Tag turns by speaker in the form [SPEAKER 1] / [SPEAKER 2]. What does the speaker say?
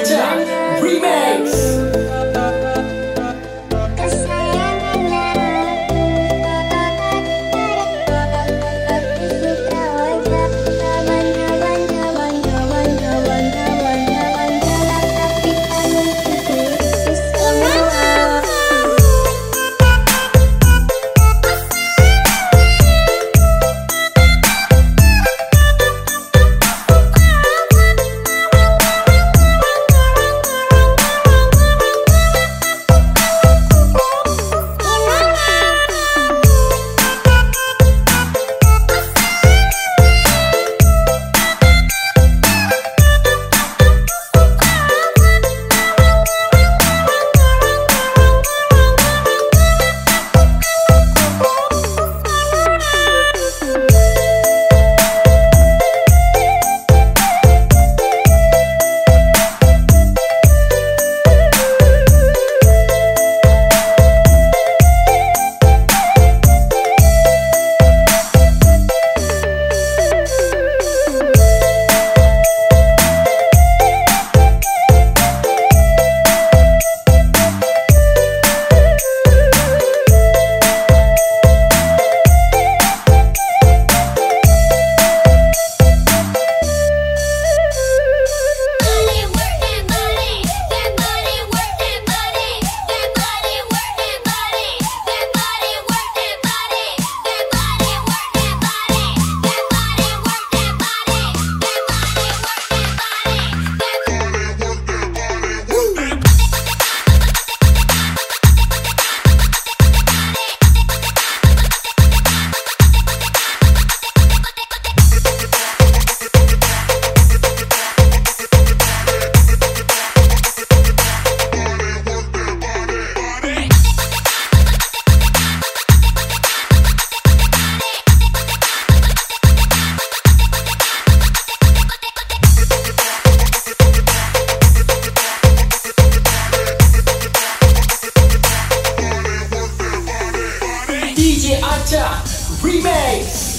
[SPEAKER 1] Acha Remix. Atlanta Remix.